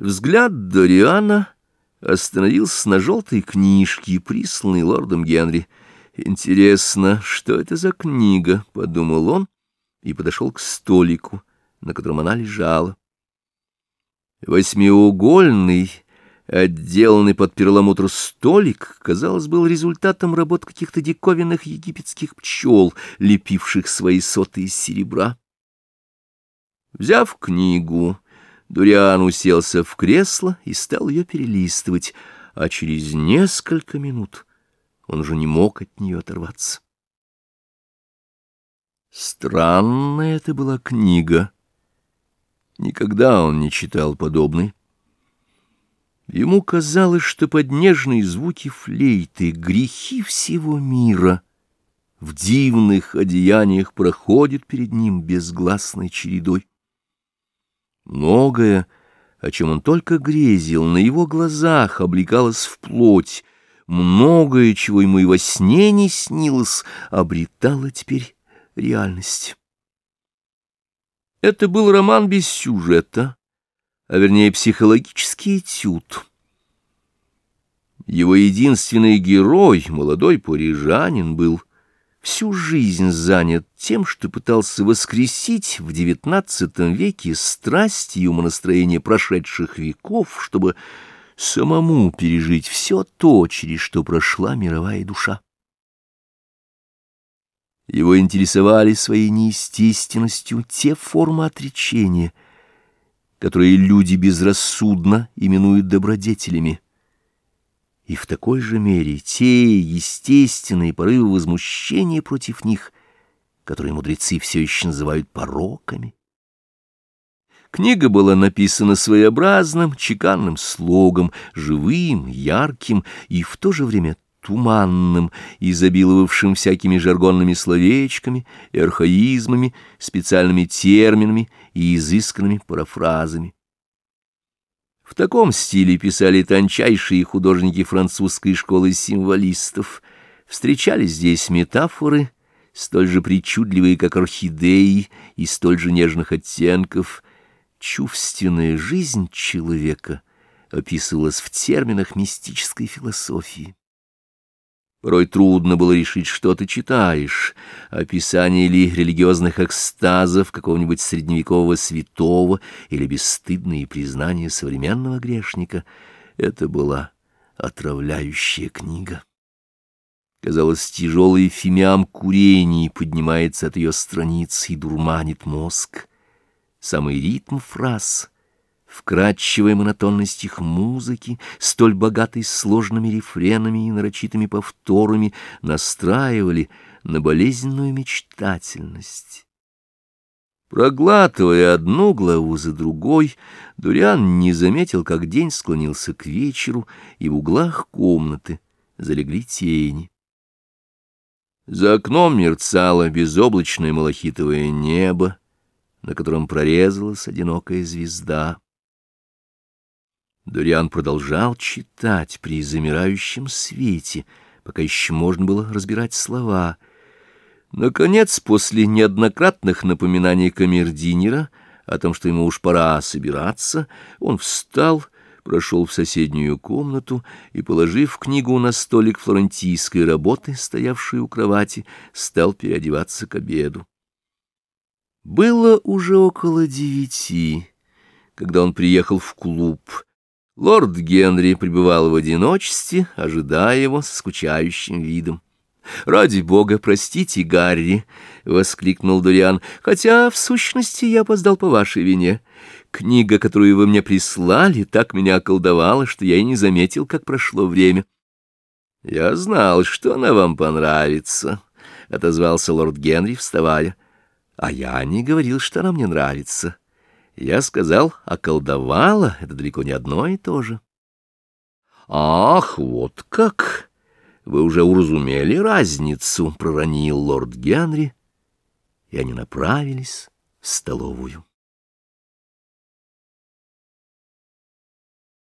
Взгляд Дориана остановился на желтой книжке, присланной лордом Генри. «Интересно, что это за книга?» — подумал он и подошел к столику, на котором она лежала. Восьмиугольный, отделанный под перламутр столик, казалось, был результатом работ каких-то диковинных египетских пчел, лепивших свои соты из серебра. Взяв книгу, Дуриан уселся в кресло и стал ее перелистывать, а через несколько минут он уже не мог от нее оторваться. Странная это была книга. Никогда он не читал подобной. Ему казалось, что под нежные звуки флейты грехи всего мира в дивных одеяниях проходят перед ним безгласной чередой. Многое, о чем он только грезил, на его глазах облекалось в плоть, многое, чего ему и во сне не снилось, обретало теперь реальность. Это был роман без сюжета, а вернее психологический этюд. Его единственный герой, молодой парижанин, был всю жизнь занят тем, что пытался воскресить в XIX веке страсти и умонастроения прошедших веков, чтобы самому пережить все то, через что прошла мировая душа. Его интересовали своей неестественностью те формы отречения, которые люди безрассудно именуют добродетелями и в такой же мере те естественные порывы возмущения против них, которые мудрецы все еще называют пороками. Книга была написана своеобразным, чеканным слогом, живым, ярким и в то же время туманным, изобиловавшим всякими жаргонными словечками архаизмами, специальными терминами и изысканными парафразами. В таком стиле писали тончайшие художники французской школы символистов. Встречались здесь метафоры, столь же причудливые, как орхидеи, и столь же нежных оттенков. Чувственная жизнь человека описывалась в терминах мистической философии. Порой трудно было решить, что ты читаешь, описание ли религиозных экстазов какого-нибудь средневекового святого или бесстыдные признания современного грешника. Это была отравляющая книга. Казалось, тяжелый фимиам курений поднимается от ее страниц и дурманит мозг. Самый ритм фраз — Вкрадчивая монотонность их музыки, столь богатой сложными рефренами и нарочитыми повторами, настраивали на болезненную мечтательность. Проглатывая одну главу за другой, Дуриан не заметил, как день склонился к вечеру, и в углах комнаты залегли тени. За окном мерцало безоблачное малахитовое небо, на котором прорезалась одинокая звезда. Дориан продолжал читать при замирающем свете, пока еще можно было разбирать слова. Наконец, после неоднократных напоминаний камердинера о том, что ему уж пора собираться, он встал, прошел в соседнюю комнату и, положив книгу на столик флорентийской работы, стоявшей у кровати, стал переодеваться к обеду. Было уже около девяти, когда он приехал в клуб — Лорд Генри пребывал в одиночестве, ожидая его с скучающим видом. «Ради бога, простите, Гарри!» — воскликнул Дуриан. «Хотя, в сущности, я опоздал по вашей вине. Книга, которую вы мне прислали, так меня околдовала, что я и не заметил, как прошло время». «Я знал, что она вам понравится», — отозвался лорд Генри, вставая. «А я не говорил, что она мне нравится». Я сказал, околдовала, это далеко не одно и то же. Ах, вот как! Вы уже уразумели разницу, проронил лорд Генри, и они направились в столовую.